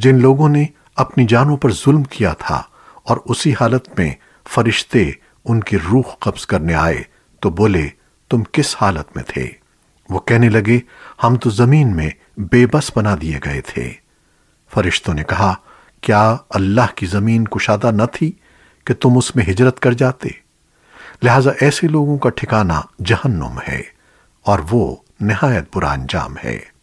جن لوگوں نے اپنی جانوں پر ظلم کیا تھا اور اسی حالت میں فرشتے ان کی روح قبض کرنے آئے، تو بولے، تم کس حالت میں تھے؟ وہ کہنے لگے، ہم تو زمین میں بے بس بنا دیے گئے تھے۔ فرشتوں نے کہا، کیا اللہ کی زمین کشادہ نہ تھی کہ تم اس میں ہجرت کر جاتے؟ لہذا ایسے لوگوں کا ٹھکانہ جہنم ہے اور وہ نہایت برا انجام ہے۔